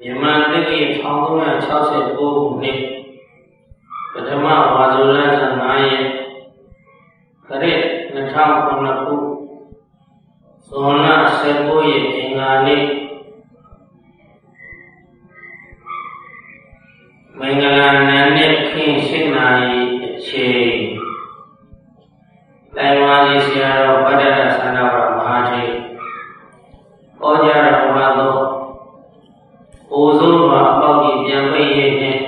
မြန်မာတက္ကီ1369ခုနှစ်ပထမဝါဇုလ15ရက်ခရစ်2009ခုဇွန်လ19ရက်အင်္ဂါနေ့မင်္ဂလာနံနက်ခင်း7နာရီအချိန်တိုင်ဝါကြီးဆရာတော်ဗဒ္ဒရသန္တာဝရမဟာကြီးဟောကြားတော်မူသော အိုဆုံးမှာအပေါက်ကြီးပြန်ပိတ်ရင်းနဲ့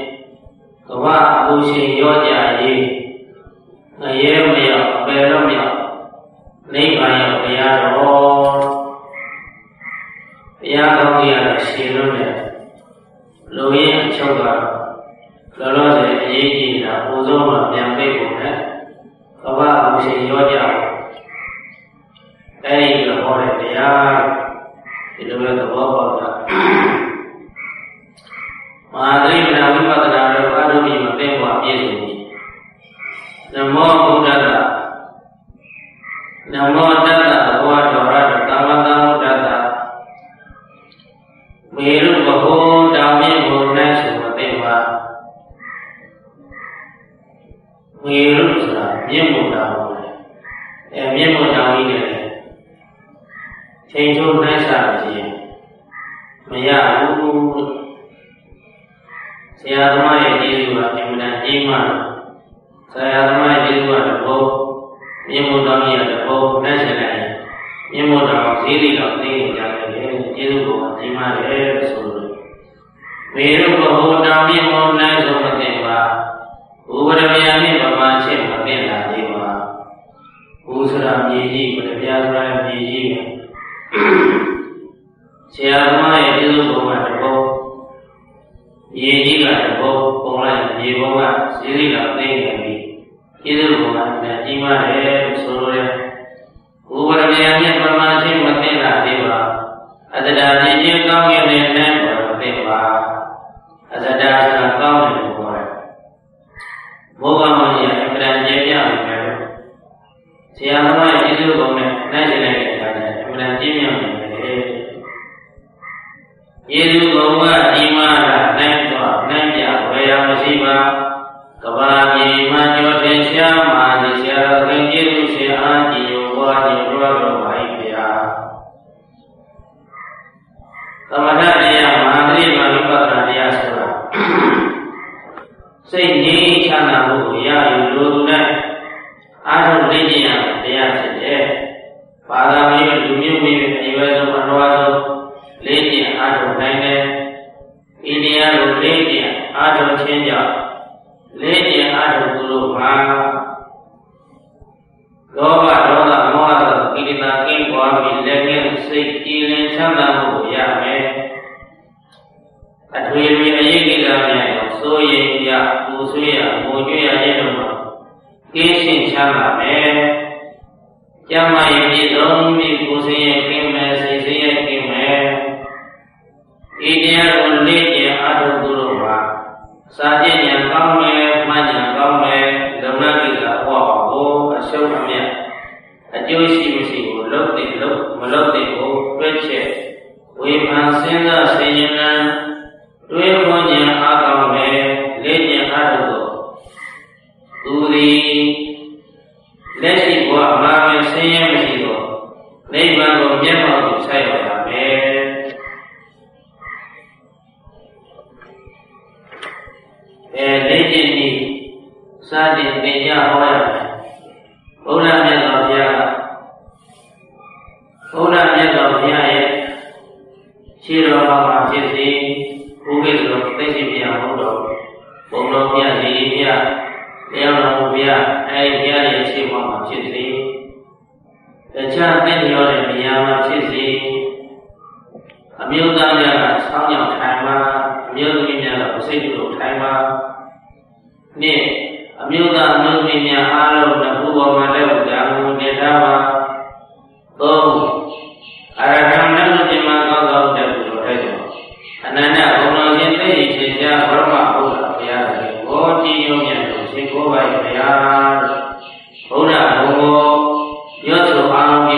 ကမ္ဘာအမှုရှင်ရောကြရေးငရဲမရောက်အပယ်တော့မြောက်နိဗ္ဗာန်ရောက်ဘုရားတော်ဘုရားကောင်းကြီးရတော့ရှင်လို့နဲ့လူရင်းအချုပ်ကတော့လောလောဆယ်အရေးကြီးတာအိုဆုံးမှာပြန်ပိတ်ဖို့နဲ့ မြင့်မို့တော်ကြီးကတော့နှက်ရှင်တယ်မြင့်မို့တော်ဈေးလေးတော့သိနေကြတယ်ကျေးဇူးကိုကြီးမားတယ်ဆိုလို့မေရုဘဟုတောင်မြင့်မို့နိုင်ဆုံးမသိပါဥပရမယနှင့်ပမာချင်းမသိလာသေးပါဘုရားမြေကြီးပရပြားဆိုရမြေကြီးဆရာသမားရဲ့ကျေးဇူးကိုကတော့ရေကြီးကတဘောပုံလိုက်ရေဘောကစီစီကသိနေပြီကျေးဇူးတော်က လည်းကြီးမားတယ်ဆိုလိုတယ်ဥပရမယနဲ့ပမာချင်းမသိတာသေးပါအတ္တဓာပြင်းချင်းကောင်းကင်နဲ့နဲ့ပေါ်မသိပါအတ္တဓာဆိုတာကောင်းတယ်လို့ပြောတယ်ဘောကမောကြီးအမှန်တန်ကျေပြပြီပဲဆရာသမားရဲ့ကျေးဇူးတော်နဲ့နိုင်ရှိလိုက်တဲ့အခါကျအမှန်တန်ကျင်းမြောက်နေတယ်ယေရှုဘုရားဒီမှာနိုင်တော့နိုင်ပြဝေယမရှိပါကဘာမြေမှာကြောထင်ရှားမှာဒီဆရာတော်ခင် ကျေးဇူးရှင်အားကြည်ဝါဒီရောတော်ပါ၏ဗျာသမထတရားမဟာသရိမာဝိပဿနာတရားဆိုတာစိတ်ငြိမ်းချမ်းသာမှုကိုရယူလိုသူနဲ့အားထုတ်သိကျင်ရတရားဖြစ်တယ်ဘာသာမျိုးလူမျိုးမျိုးအရွယ်ဆုံးအတော်ဆုံးလေးကျင်အားထုတ်နိုင်တယ်။ဤတရားကိုလေးကျင်အားထုတ်ခြင်းကြောင့်လေးကျင်အားထုတ်သူတို့မှာ လောဘဒေါသမောဟသောကိလေသာကင်းကွာပြီးလက်ကင်းစိတ်ကြည်လင်ချမ်းသာမှုကိုရမယ်။အထွေထွေအရေးကိစ္စများကိုစိုးရိမ်ရပူဆွေးရပူကျွေးရခြင်းတို့မှာကင်းရှင်းချမ်းသာမယ်။ကျမ်းမာရေးပြည်စုံပြီးကိုယ်စင်ရဲ့ကင်းမဲ့စိတ်စင်ရဲ့ကင်းမဲ့ဤတရားကိုလေ့ကျင့်အားထုတ်သူတို့မှာစာကျင့် ဖန်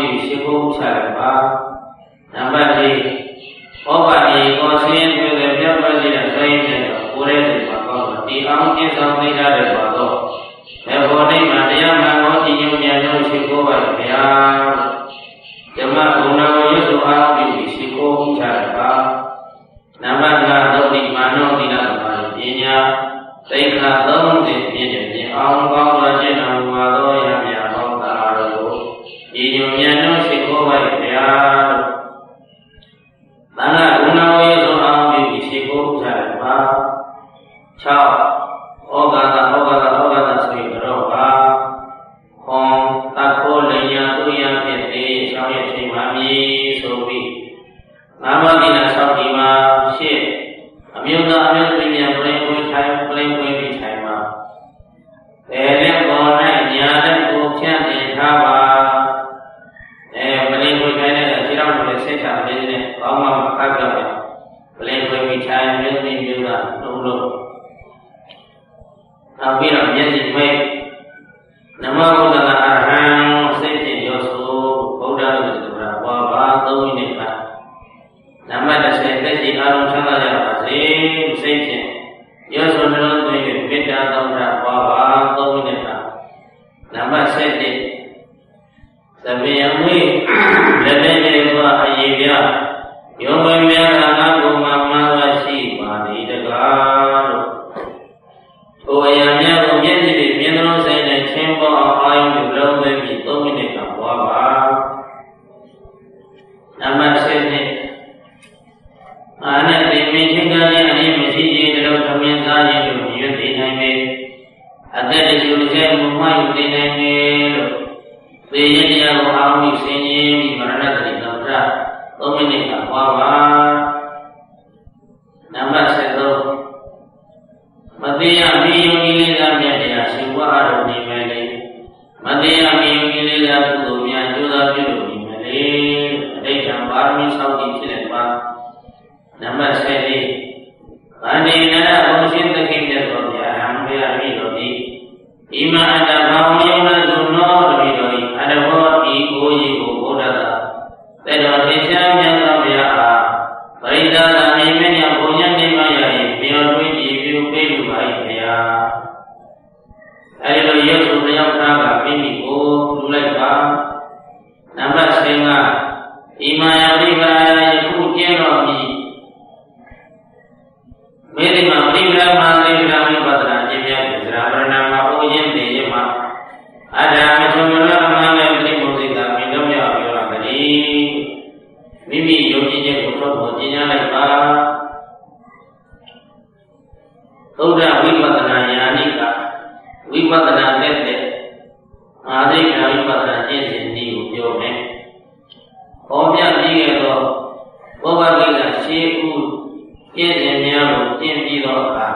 လေးရှင်းဖို့ချရပါနံပါတ်၄ဘောပါတိကိုဆင်းရဲတဲ့ပြောင်းလဲတဲ့ဆိုင်တဲ့ကိုယ်ရဲ့စိတ်မှာကောင်းတာဒီအောင်ပြည့်စုံသိရတဲ့ပါတော့ဘေဘောနိမတရားမှန်ကိုသိဉာဏ်ဉာဏ်လို့ရှင်းဖို့ပါဗျာဓမ္မဂုဏကိုရွတ်ဆိုအားပြီးရှင်းဖို့ချရပါနံပါတ်၅ဒုတိမာနောတိလသမာဓိပညာသိက္ခာ၃၀ပြည့်တဲ့အောင်ကောင်းတဲ့ ဟောပြပြီးခဲ့သောဘောဗကိကရှေးဦးပြည့်စင်များကိုကျင့်ပြီးသောအခါ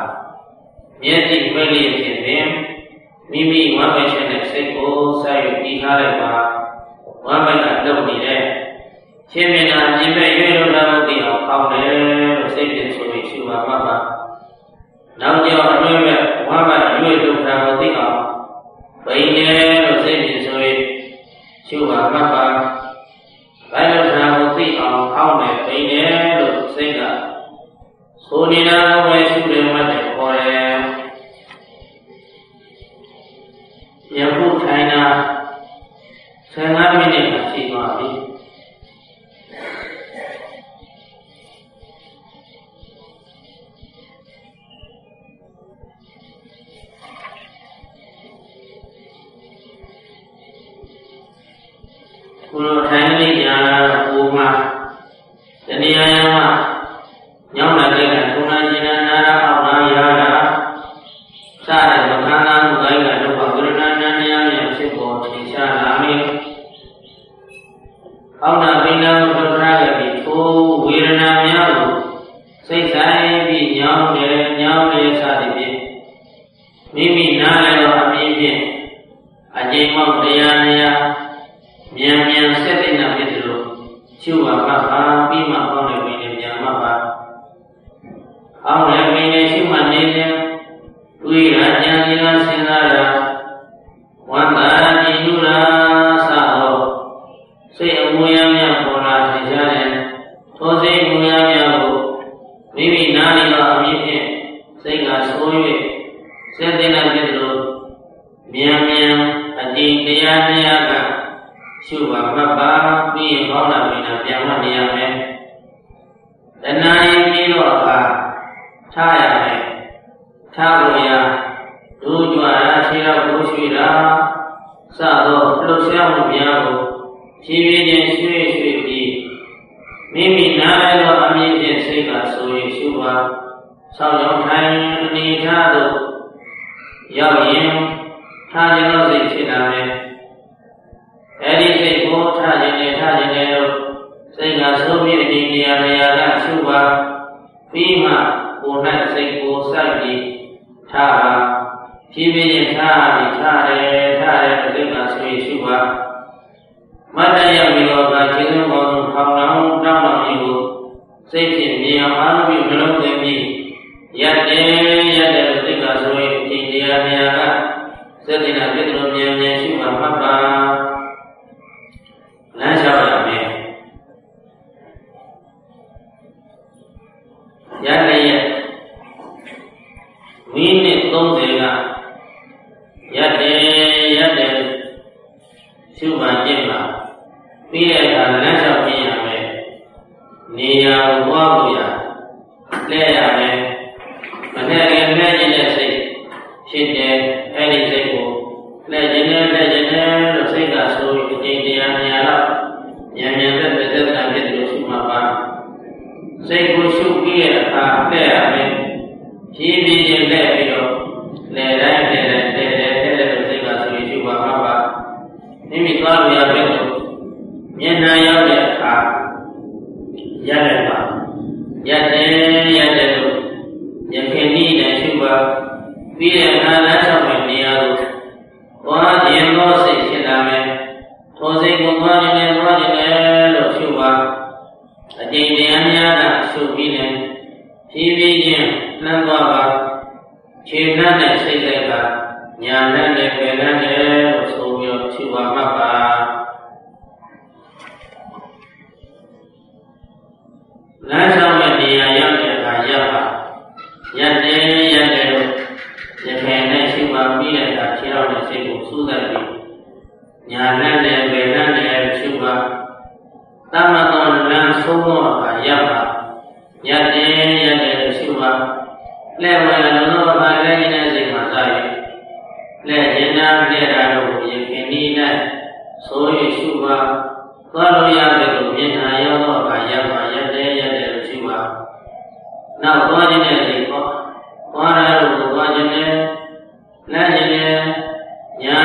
yang jelas inilah wanda နေရာဝါလို့ရလက်ရမယ်မနဲ့ ညာ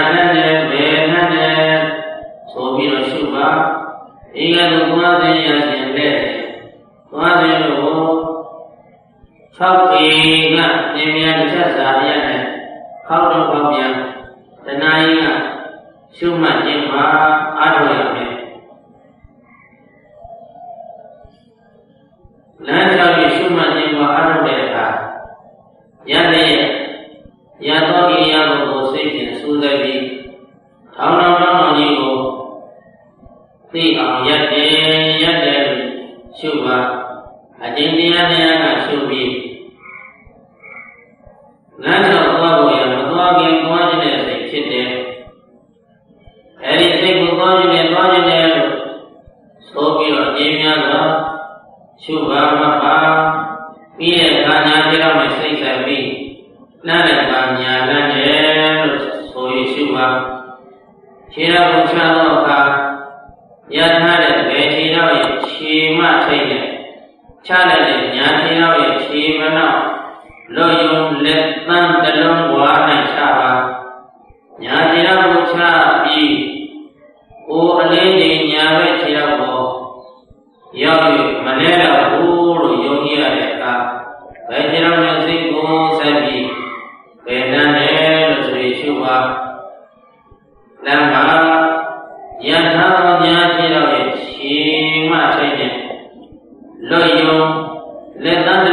لأن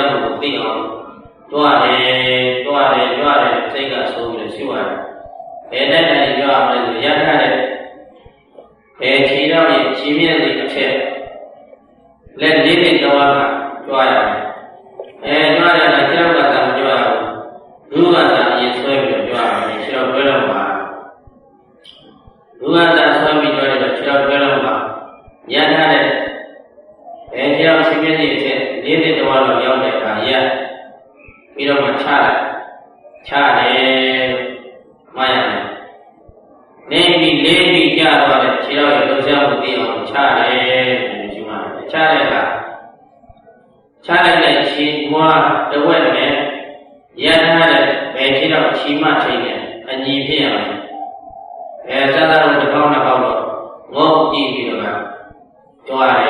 တရားကိုသိအောင်တွားတယ်တွားတယ်တွားတယ်စိတ်ကဆိုးပြီးရှိပါတယ်ဘယ်နဲ့တိုင်ကြွမလဲဆိုရထားတဲ့ဘယ်ခြေတော့ရဲ့ခြေမြင့်လေးအထက်လက်လေးလေးတော့ကကြွားရတယ် လိုက်ချတယ်မှားရတယ်နေပြီးလေးပြီးကြတော့တဲ့ခြေတော်ရဲ့လုံချောင်းကိုသိအောင်ချတယ်လို့ယူမှာချတဲ့ကချလိုက်တဲ့ခြေမွားတဝက်နဲ့ရထားတဲ့ဘယ်ခြေတော်ခြေမထိန်နဲ့အညီဖြစ်ရမယ်ဘယ်စားတော့တစ်ပေါင်းနှစ်ပေါင်းတော့ငုံကြည့်ပြီးတော့တွားတယ်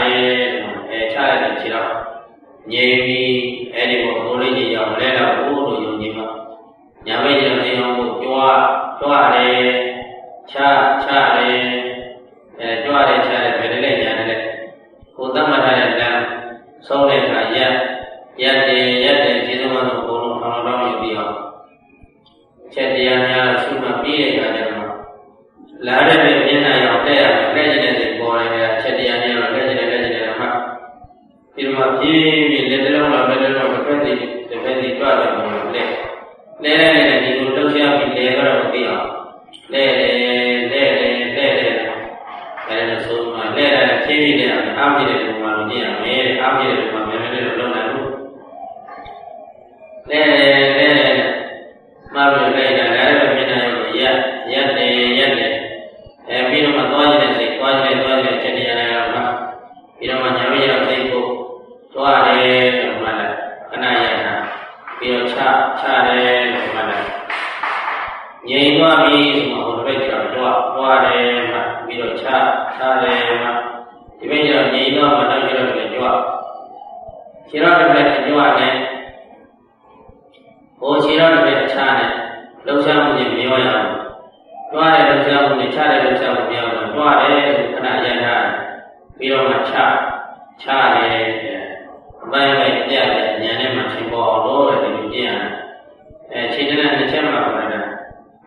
တယ်လို့အဲချရတယ်ခြေတော့ငြိမ်ပြီးအဲဒီကိုကိုလေးကြီးရောက်လဲတော့ကိုလိုယုံကြည်မှာညာဘက်ရဲ့နေအောင်ကိုကြွားကြွားတယ်ချချတ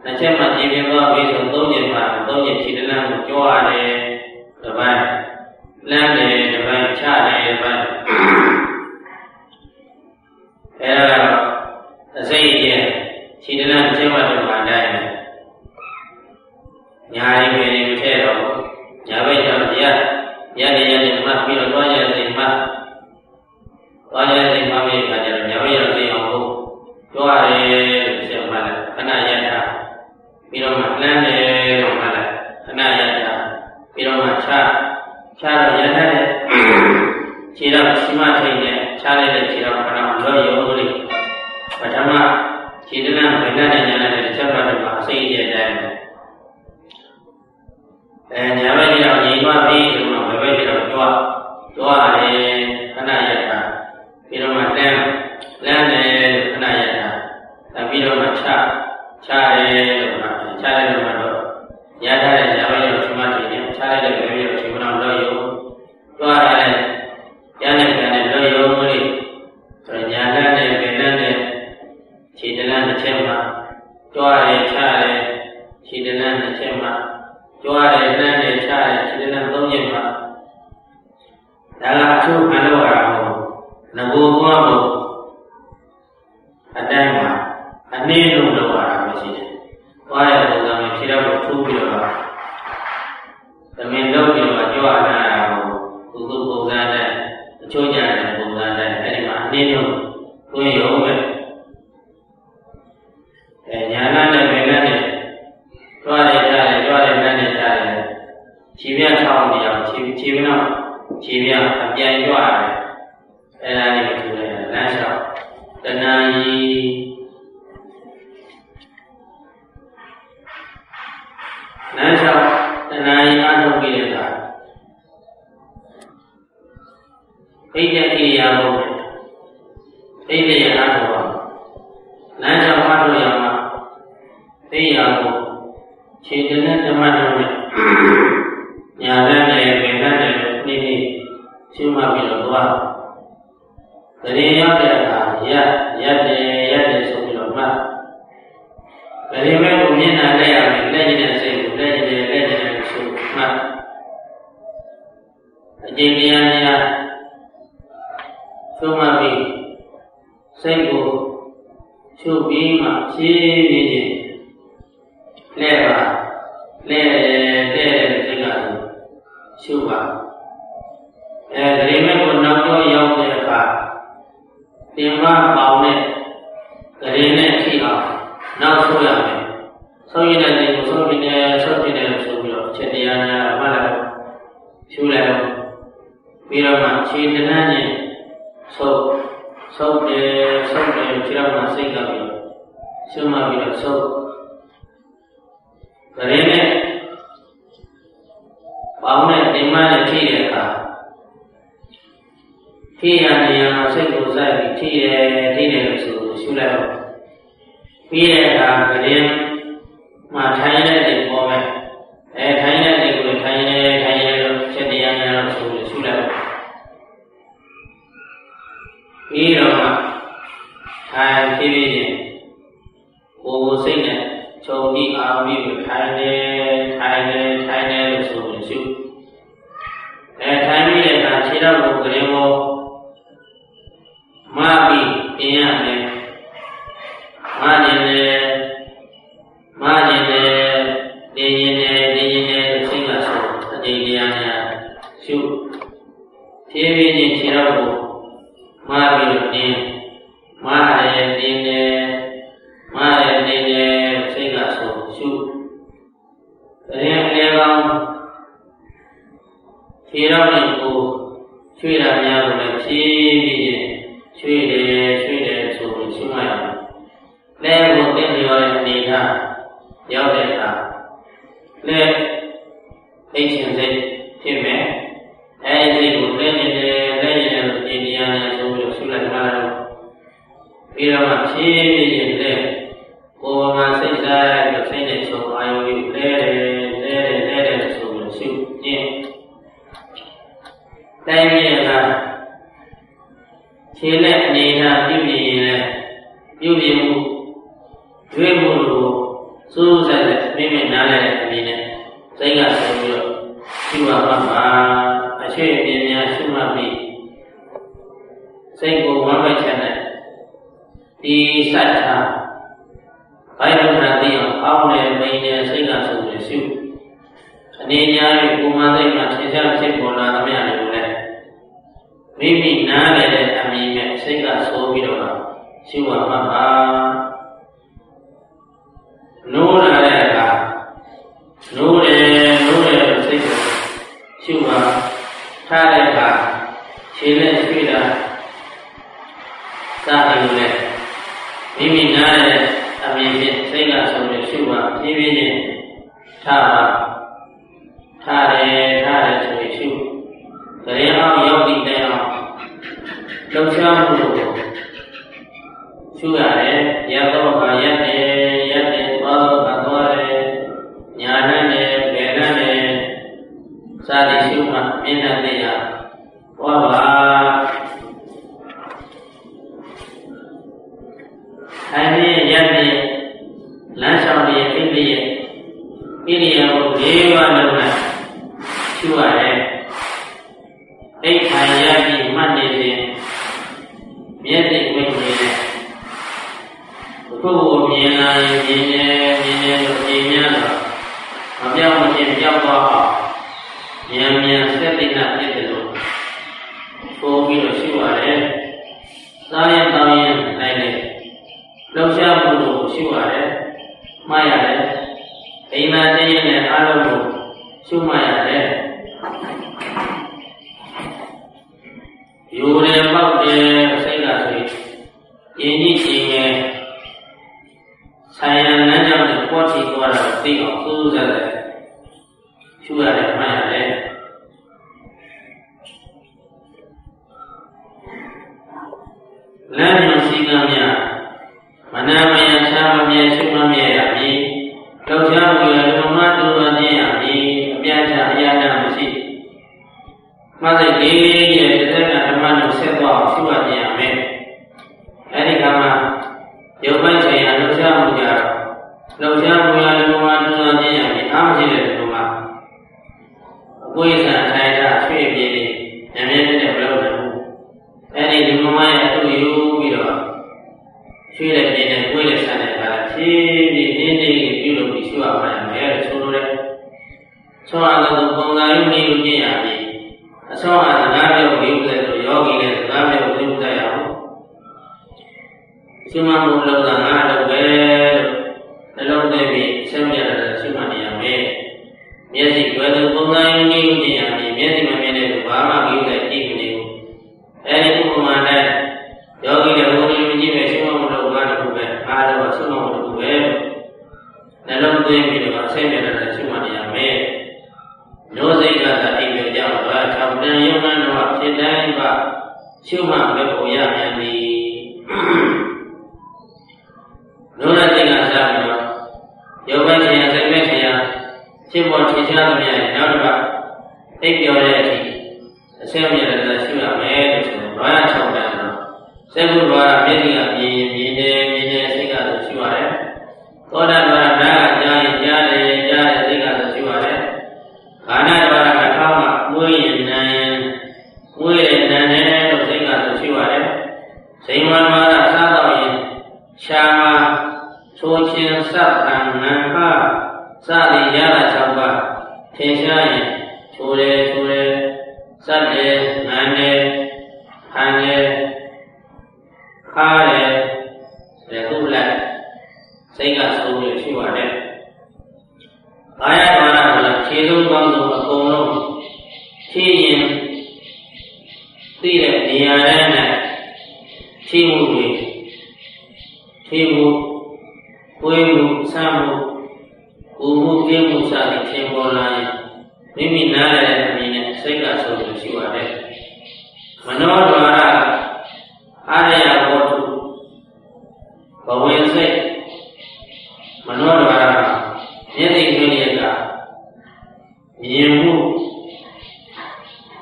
na chema jibeba bi so to je ma to je chi na mo jo a de da ba la de da ba cha de da ba e da a sai je chi na chema de ma dai na nya ri me ni me the nhà nya ba cha ya ya de ya de ma bi lo to ya de ma to ya de 亲爱的 ရတဲ့ပုံစံတိုင်းအဲဒီမှာအနည်းဆုံးတွင်းရုံပဲအဲညာနာနဲ့မေနာနဲ့တွားလိုက်ကြတယ်တွားလိုက်နဲ့နဲ့ကြတယ်ခြေမြထောင်းနေအောင်ခြေခြေမနောက်ခြေမြအပြန်ကြွရတယ် ပေါင်းနဲ့တင်မနဲ့ဖြည့်တဲ့အခါဖြည့်ရနေရမှာစိတ်ကိုစိုက်ပြီးဖြည့်တယ်ဖြည့်တယ်လို့ဆိုရှုလိုက်တော့ပြီးတဲ့အခါကလေးမှထိုင်တဲ့တင်ပေါ်မယ်အဲထိုင်တဲ့တင်ကိုထိုင်ရဲထိုင်ရဲလို့ဖြစ်တရားများလို့ဆိုရှုလိုက်တော့ပြီးတော့မှထိုင်ဖြည့်ဖြည့်ချင်းကိုယ်ကိုစိတ်နဲ့ခြုံပြီးအာမိကိုထိုင်တယ်ထိုင်တယ်ထိုင်တယ်လို့ဆိုရှု အဲထိုင်ပြီးတဲ့အခါခြေထောက်ကိုကလေးကိုမပြီးပြင်ရတယ်မတင်တယ် အနေထားပြည့်ပြည့်ရင်လည်းပြည့်ပြည့်မှုကျွေးမှုလို့စိုးစားတဲ့မိမိနားလည်တဲ့အနေနဲ့စိတ်ကဆုံးပြီးတော့ရှိမှမှမှာအရှိအမြင်များရှိမှပြီးစိတ်ကိုဝမ်းပိုက်ချင်တဲ့ဒီစัจ java ဘိုင်ရမနာသိအောင်အောင်းနေမိန်နေစိတ်ကဆုံးပြီးရှုအနေညာရဲ့ကိုယ်မှစိတ်မှာထင်ရှားဖြစ်ပေါ်လာသမျှ မိမိနားလည်တဲ့အမြင်နဲ့စိတ်ကဆိုးပြီးတော့ရှိဝမှတ်ပါနိုးလာတဲ့အခါနိုးတယ်နိုးတယ်စိတ်ကရှိဝထားတဲ့အခါခြေနဲ့ပြည့်တာသာအင်းနဲ့မိမိနားလည်တဲ့အမြင်နဲ့စိတ်ကဆိုးပြီးရှိဝပြင်းပြင်းနဲ့ထားပါ Sumaya သိပြီးတော့ဆင်းရဲတာရှိမှနေရမယ်။မျိုးစိတ်ကသာအိမ်ပြန်ကြမှာထောက်တန်ရုံနာတော့ဖြစ်တိုင်းပါရှုမှတ်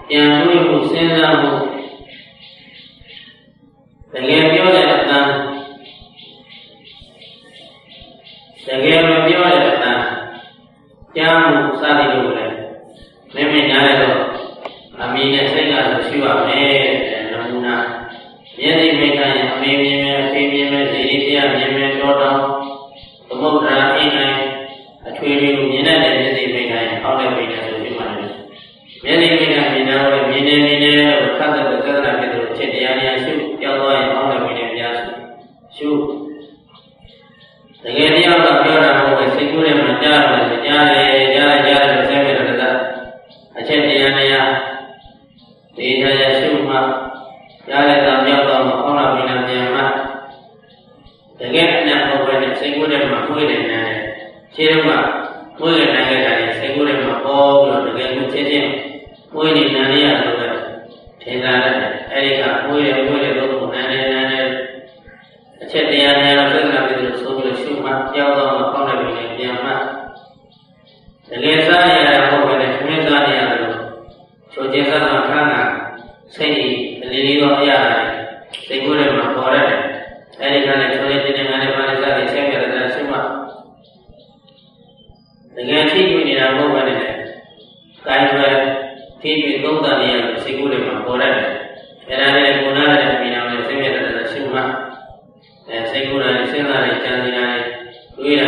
ပြန်ဝေ့ဖို့စဉ်းစားဖို့တကယ်ပြောတဲ့ တွေးတာ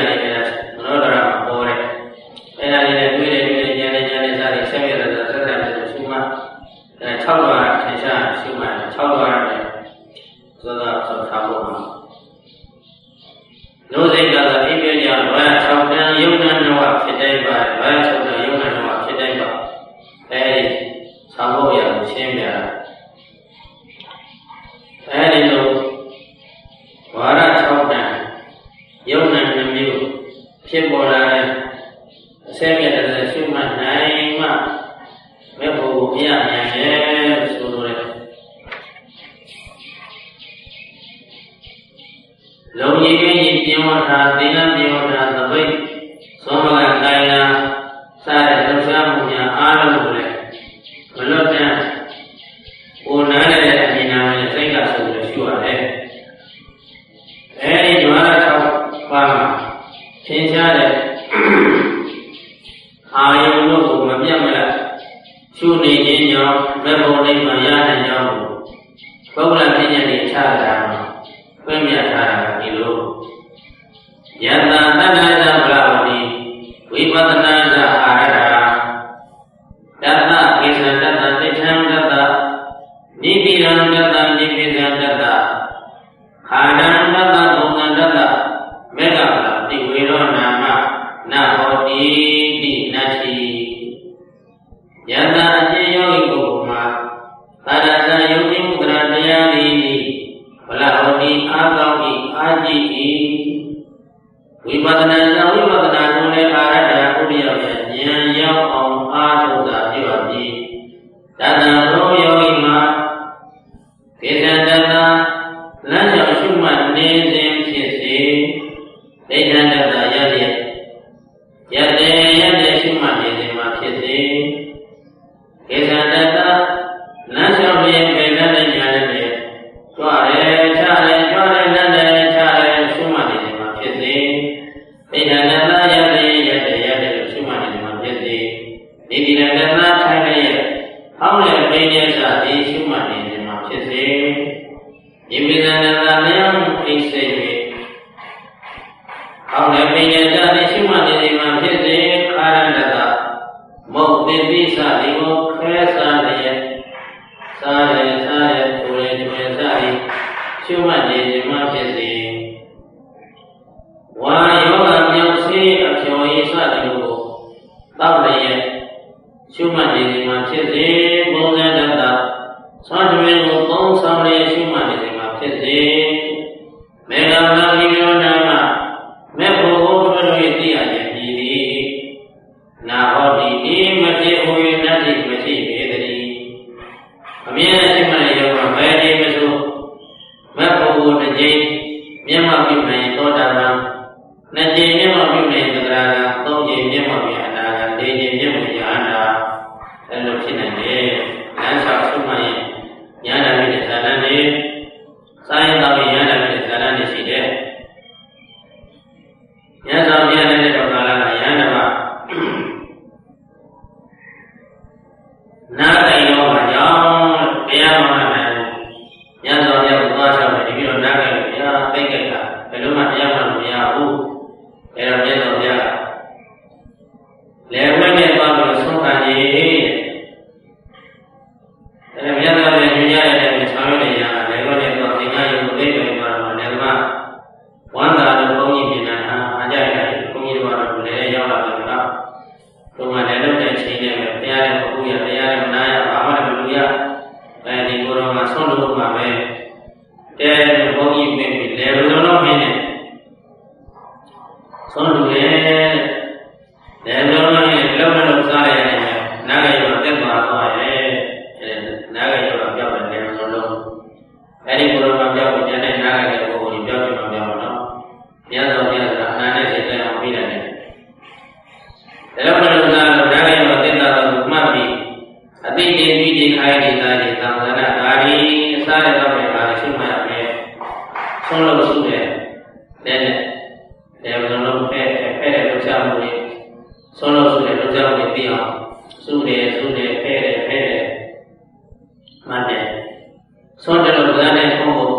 ဆိုတော့ဗဇတ်နဲ့ဘုံကို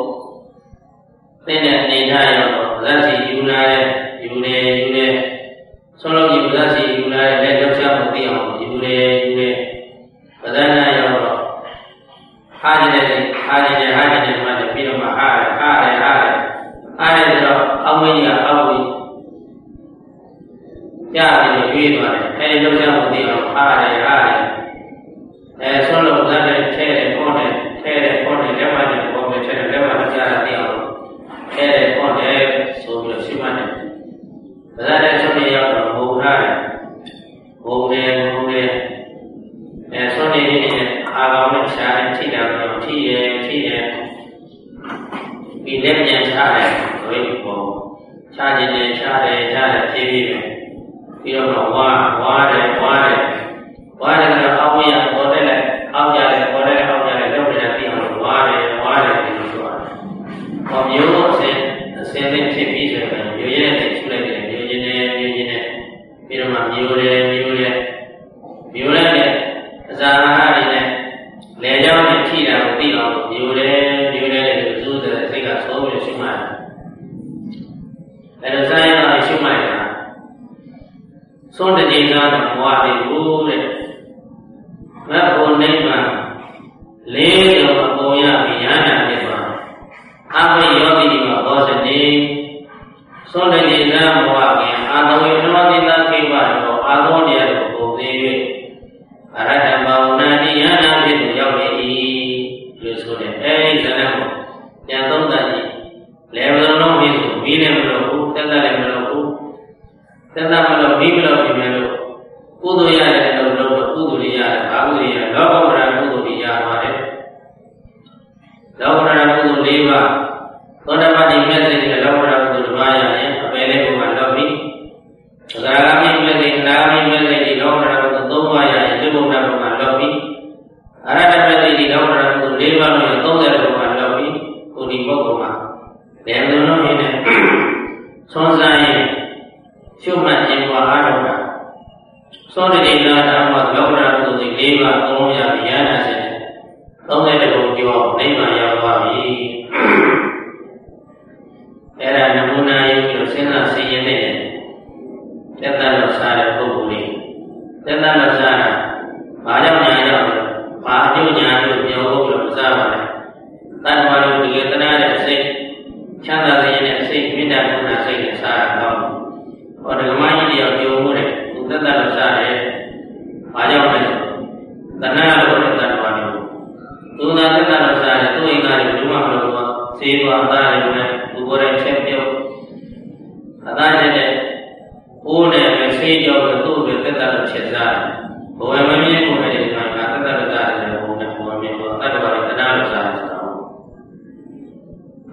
သိတဲ့အနေထားရောဗဇတ်စီယူလာတဲ့ယူနေယူနေဆိုတော့ဒီဗဇတ်စီယူလာတဲ့လက်ကြောက်ချက်ကိုသိအောင်ယူနေ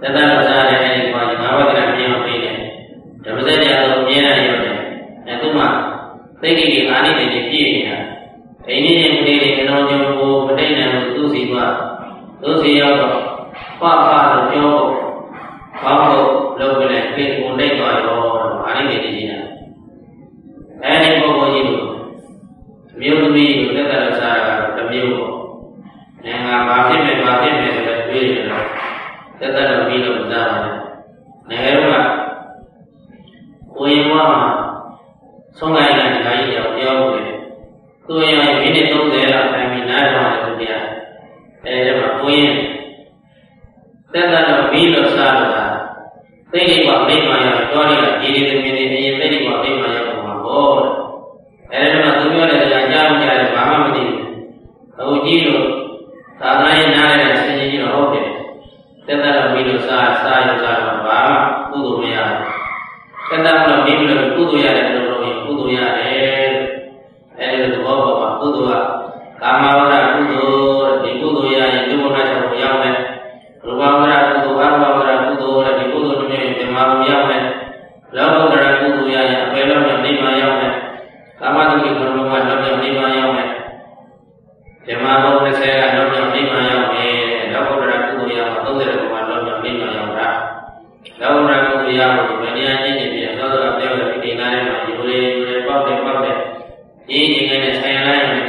တဏ္ဍာပဇာနဲ့ဒီမှာငါးပါးတရား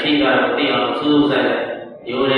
ရှိတာကိုသိအောင်စူးစမ်းရိုးတဲ့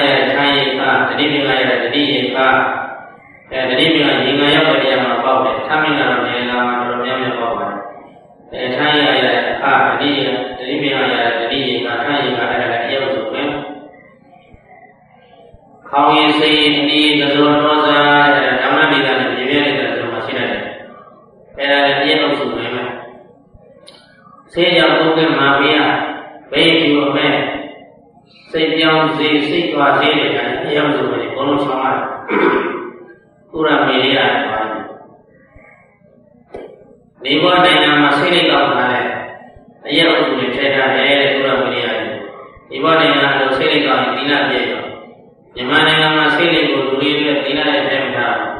သမင်္ဂရထိုင်ရိခတတိမင်္ဂရတတိရိခအဲတတိမင်္ဂရေငါရောက်တဲ့နေရာမှာပေါက်တယ်သမင်္ဂရနေရာမှာတော်တော်များများပေါက်ပါတယ်အဲထိုင်ရရအခါတတိယတတိမင်္ဂရတတိရိခထိုင်ရိခအဲ့ဒါလည်းအယုတ်ဆိုပဲခေါင်းရည်စိတ်ရည်အဒီသဇောဒောဇာတဲ့ဓမ္မမိကနဲ့ပြည့်ပြည့်နေတဲ့ဆိုမှရှိတယ်အဲ့ဒါလည်းအယုတ်ဆိုပဲဆေးကြောင့်ဘုက္ကမာပိယဘိက္ခုအမဲ စိတ်ပြောင်းစေစိတ်သွားစေတဲ့ကအရောက်ဆိုတယ်ဘုံလုံးဆောင်ရတယ်ကုရမေရိယပါတယ်နေဘောနိုင်ငံမှာစိတ်လေးကောက်ထားတဲ့အရောက်ဆိုတွေထည့်ထားတယ်တဲ့ကုရမေရိယဒီဘောနိုင်ငံကိုစိတ်လေးကောက်ရင်ဒီနာပြည့်ရောမြန်မာနိုင်ငံမှာစိတ်လေးကိုလူတွေနဲ့ဒီနာနဲ့ထည့်မထားဘူး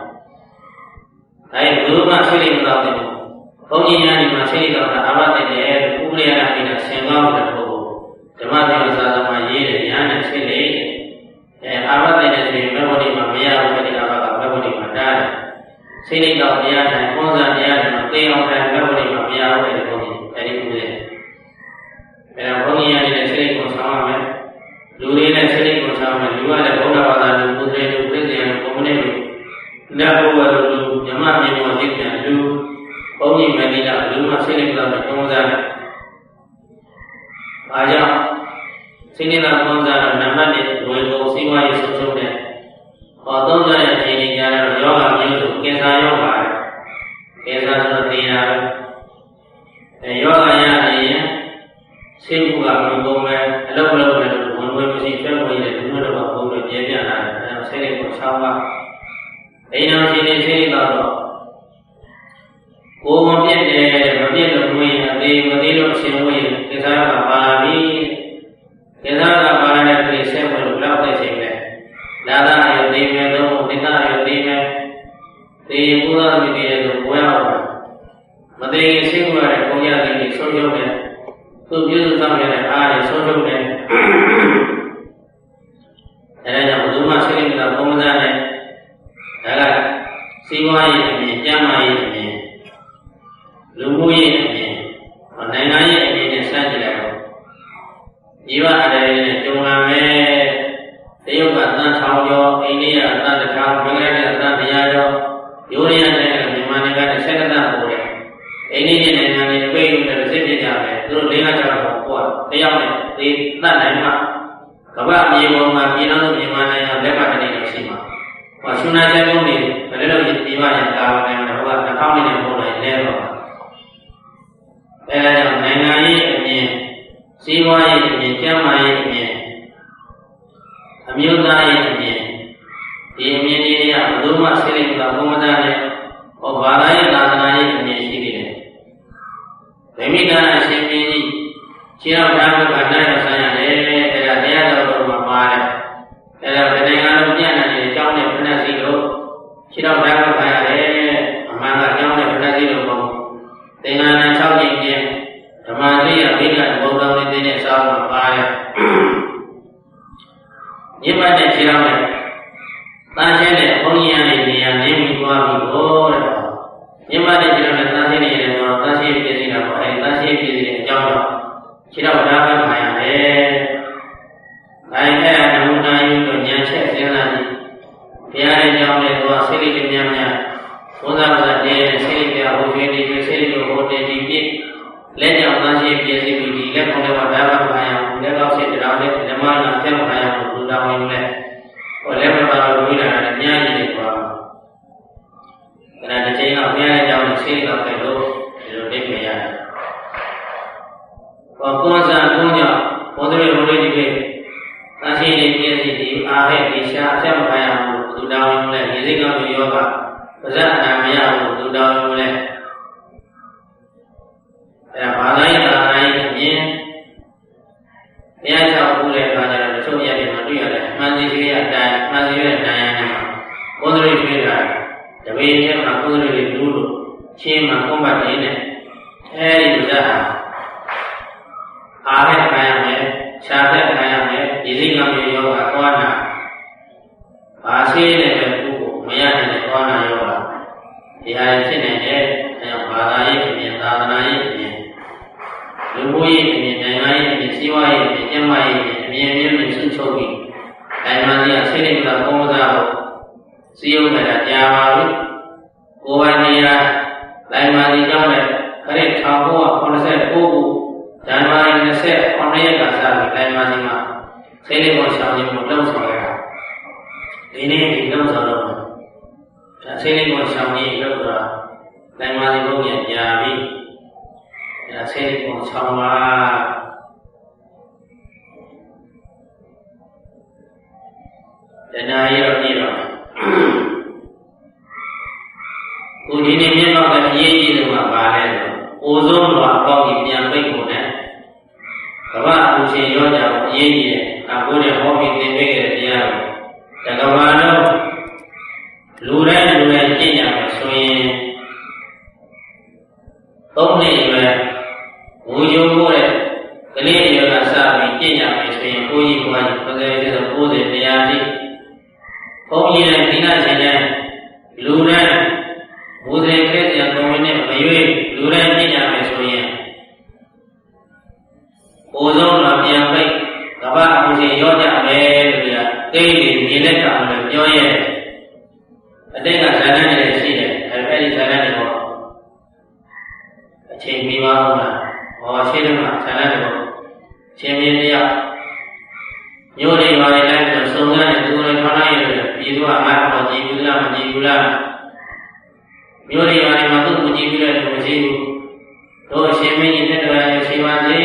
အဲဘုရားစိတ်လေးမကောက်တယ်ဘုန်းကြီးများဒီမှာစိတ်လေးကောက်တာအဘတဲ့တဲ့ဥပရိယနာပြီးတော့ဆင်ကောင်းတယ်ဘုဓမ္မသင်္ကစာသမာရေးတယ်ညာနဲ့ ဖြစ်လေအဲအာဘတဲ့တဲ့ဆိုရင်မေဘောဒီမှာမရဘူးဒီအာဘကမေဘောဒီမှာတားတယ်စိတ်လေးတော့တရားတိုင်းပုံစံတရားတိုင်းမှာသိအောင်တိုင်းမေဘောဒီမှာမရဘူးတဲ့ဘုန်းကြီးအဲဒီကူတယ်အဲဒါဘုန်းကြီးရနေတဲ့စိတ်လေးကိုဆောင်းရမယ်လူတွေနဲ့စိတ်လေးကိုဆောင်းမယ်လူကလည်းဘုရားဘာသာလူပုသေလူပြည့်စုံလူကွန်မြူနတီလူလက်ဘဝလူဓမ္မမြေပေါ်သိပြန်လူဘုန်းကြီးမင်းကြီးကလူမှစိတ်လေးကပုံစံနဲ့အားကြောင့်စိနေတာပုံစံ တော့နံပါတ်1ဝေကိုစီးပွားရေးဆုံးရှုံးတဲ့ဟောသုံးကြတဲ့အခြေအနေကြတော့ယောဂမျိုးစုကင်ဆာရောဂါကင်ဆာဆိုတော့သိရပဲအဲယောဂရရင်ဆေးမှုကမကုန်ပဲအလုပ်လုပ်တယ်ဝင်ဝင်မရှိဖက်ဝင်တယ်ဒီလိုတော့ပုံလို့ပြပြလာတယ်အဲဆေးလေးကိုဆောင်းပါအိမ်တော်ရှင်နေဆေးလေးကတော့ကိုယ်မပြည့်တယ်မပြည့်လို့ဝင်အသေးမသေးလို့အရှင်ဝင်ကင်ဆာကပါလာပြီကင်ဆာက ဆောင်ရတဲ့အားတွေဆုံးရှုံး ခြေတော်ဓာ ရေးအမြင်နိုင်ငံရေးအမြင်စီးပွားရေးအမြင်ကျန်းမာရေးအမြင်အမြင်မျိုးစုချုပ်ပြီးနိုင်ငံကြီးအစိမ့်နေတာပုံစံကိုစီယုံနေတာကြာပါပြီကိုယ်ပိုင်နေရာနိုင်ငံကြီးကြောင့်လည်းခရစ်1989ခုဇန်နဝါရီ29ရက်ကစပြီးနိုင်ငံကြီးမှာစိတ်လေးပေါ်ရှောင်ခြင်းကိုလှုပ်ဆောင်ရတာဒီနေ့ဒီလှုပ်ဆောင်တော့ဒါစိတ်လေးပေါ်ရှောင်ခြင်းလှုပ်တာနိုင်ငံကြီးဘုရားကြာပြီ ဒါစိတ်လေးပေါ်ရှောင်ပါတဏှာရောပြည့်တော့ကိုဒီနေ့မြတ်တော့အရေးကြီးဆုံးကဘာလဲဆိုအိုဆုံးတော့အပေါင်းကြီးပြန်ပိတ်ဖို့နဲ့ကမ္ဘာအူရှင်ရောကြအရေးကြီးတယ်အခုနဲ့ဟောပြီးသင်ပေးခဲ့တဲ့တရားကိုတကဘာလုံးလူတိုင်းလူတိုင်းကျင့်ကြမယ်ဆိုရင်သုံးနှစ်ရွယ်ဝူယုံဖို့တဲ့ကလေးတွေကစပြီးကျင့်ကြမယ်ဆိုရင် ကိုကြီးဘွားကြီးပဇေပြည့်စုံ90တရားတိဘုန်းကြီးနဲ့ဒီနာရှင်နဲ့ မကြည်ဘူးလားမျိုးတွေပါလေမှာသူ့ကိုကြည်ဘူးလဲလို့မရှိဘူးတို့အရှင်မင်းကြီးတက်တော်ရရှိပါစေ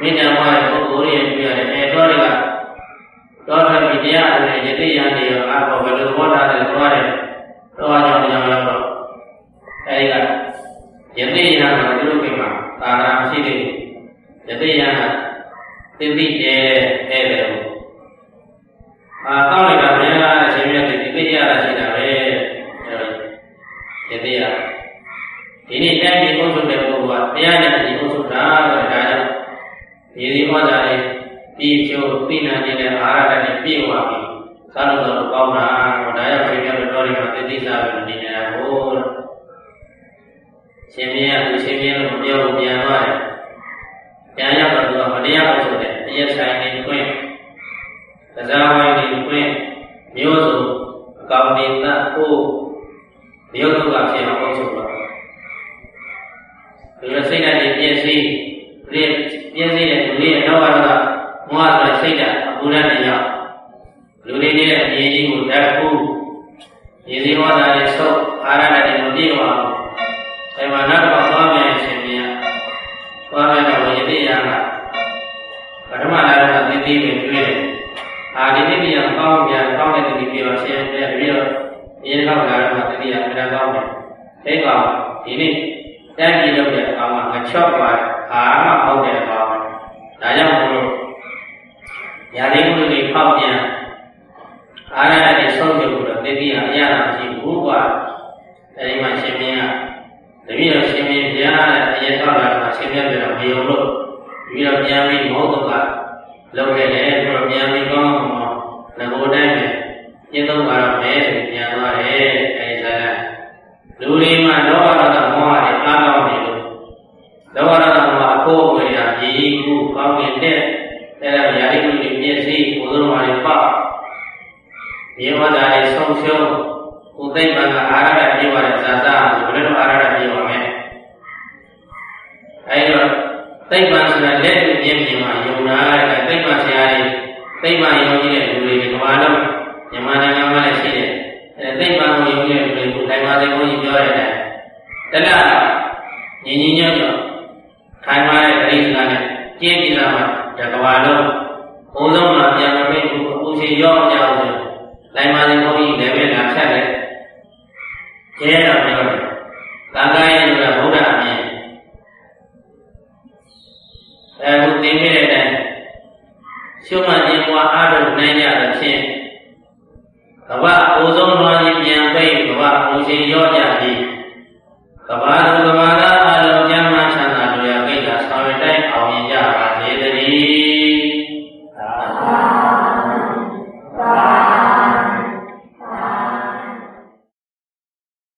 မိဏဝါရဲ့ပုဂ္ဂိုလ်ရဲ့ပြရတယ်အဲတော့ကတော့ထပြီးတရားအလည်းယတိယနေရောအဘောဘယ်လိုဟောတာလဲသွားတယ်တော့အကြောင်းကြောင့်တော့အဲဒီကယတိယကသူတို့ကိမှာသာသနာမရှိသေးဘူးယတိယကသိသိကျဲတဲ့တဲ့အာတောင်းလိုက်တာမင်းလားအရှင်မြတ်ဒီသိရတာရှိတာပဲယတိယဒီနေ့ တိုင်းဒီအုပ်စုတဲ့ပုဂ္ဂိုလ်ကတရားနဲ့ဒီအုပ်စုတာဆိုတဲ့ဒါကြောင့်ဒီဒီဟောတာလေးပြီးဖြိုးသိနာနေတဲ့အာရတနဲ့ပြည့်ဝပြီသာလို့တော့ကောင်းတာဟောဒါရောက်ပြပြတော့ဒီမှာသိသိစားပြီးနေနေတာကိုရှင်မင်းကသူရှင်မင်းလို့ပြောလို့ပြန်သွားတယ်ပြန်ရောက်တော့သူကမတရားလို့ဆိုတဲ့အရက်ဆိုင်နေတွင်းကစားဝိုင်းနေတွင်းမျိုးစုံအကောင်နေသတ်ဖို့မြို့တုကဖြစ်အောင်ဆိုတော့ ဒီလိုစိတ်ဓာတ်တွေပြည့်စည်ပြည့်ပြည့်စည်တဲ့လူတွေရဲ့နောက်ကတော့မောဟဆိုတဲ့စိတ်ဓာတ်အပူဓာတ်တွေရောက်လူတွေရဲ့အမြင်ကြီးကိုဓာတ်ကူရေစီဟောတာတွေဆုပ်အာရတတွေမပြည့်ဝအောင်အဲမှာနောက်တော့သွားမယ်ရှင်ပြသွားမယ်တော့ယတိယကပထမလာတော့သိသိပဲတွေ့တယ်အာဒီတိယကောင်းပြန်ကောင်းတဲ့တိပြောရှင်ပြပြီးတော့ဒီနောက်လာတော့တိယပြန်ကောင်းတယ်အဲကောင်ဒီနေ့ တန်းကြည့်လို့တဲ့အခါမှာငချော့ပါအာမဟုတ်တဲ့အခါဒါကြောင့်မို့လို့ညာလေးမှုတွေဖောက်ပြန်အာရဏတွေဆုံးဖြတ်လို့တတိယအရတာမရှိဘူးကွာအဲဒီမှာရှင်မင်းကတပည့်တော်ရှင်မင်းဘုရားနဲ့အရင်တော့လာတော့ရှင်မင်းပြောတော့မယုံလို့ပြီးတော့ပြန်ပြီးမောတော့ကလောက်ခဲ့တယ်ပြီးတော့ပြန်ပြီးကောင်းကောင်းငကိုတိုင်းပဲကျင့်သုံးပါတော့ ဝတာတွေဆုံးရှုံးဥသိမ္ပံကအာရဒပြေဝတဲ့ဇာတာဘယ်လိုအာရဒပြေဝမယ်အဲ့တော့သိမ္ပံဆိုတာလက်တွေ့ပြင်းပြင်းမှာယုံနာတဲ့သိမ္ပံဆရာတွေသိမ္ပံယုံကြည်တဲ့လူတွေကဘာလို့မြန်မာနိုင်ငံမှာလည်းရှိတယ်အဲသိမ္ပံကိုယုံကြည်တဲ့လူတွေကိုတိုင်ပါတဲ့ဘုန်းကြီးပြောရတယ်တလား ကျဲ